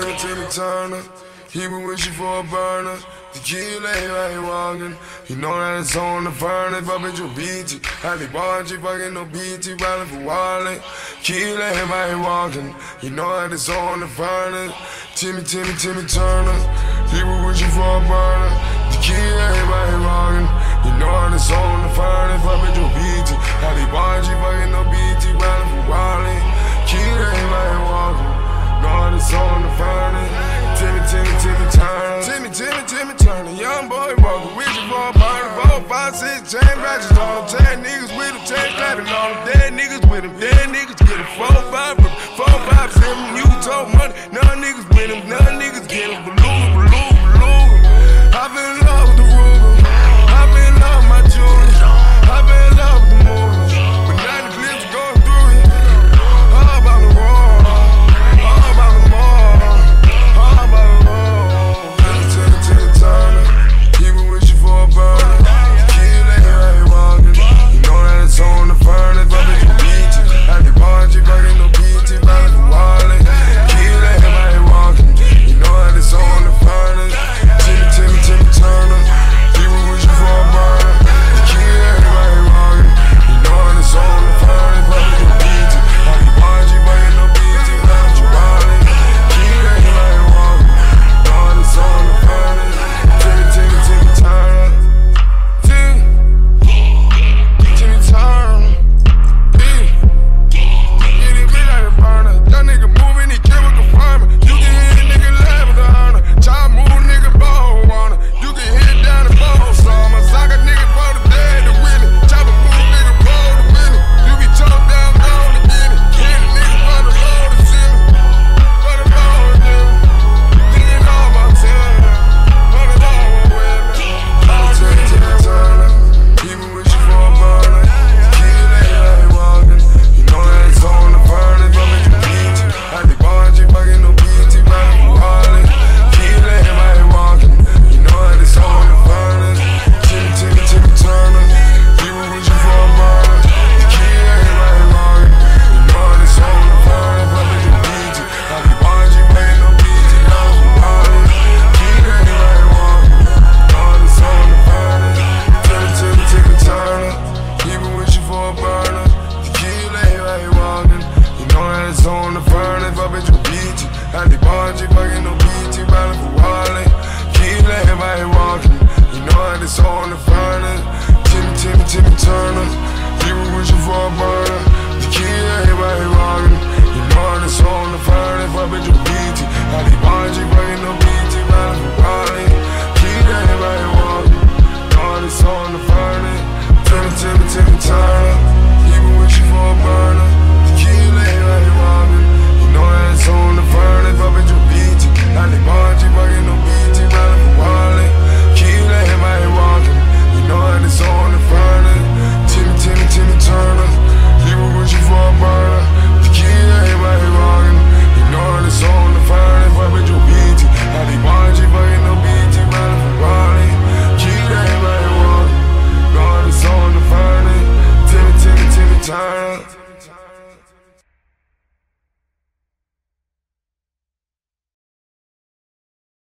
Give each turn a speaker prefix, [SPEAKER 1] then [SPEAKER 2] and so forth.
[SPEAKER 1] turn to the turner. He been wishing for a burner. The key lay right walking. You know that it's on the burner. Bumping your beat. I be watching, fucking no beat. Riding for wallet. Key lay right walking. You know that it's on the burner. Timmy, Timmy, Timmy Turner. He been wishing for a burner. The key lay right walking. You know that it's on the burner. Bumping your beat. I be watching, fucking no beat. Riding for wallet. Key lay right walking. Know that it's on the burner. them, now niggas get them, blue, blue. balloon. I've been I be ballin', she fucking no time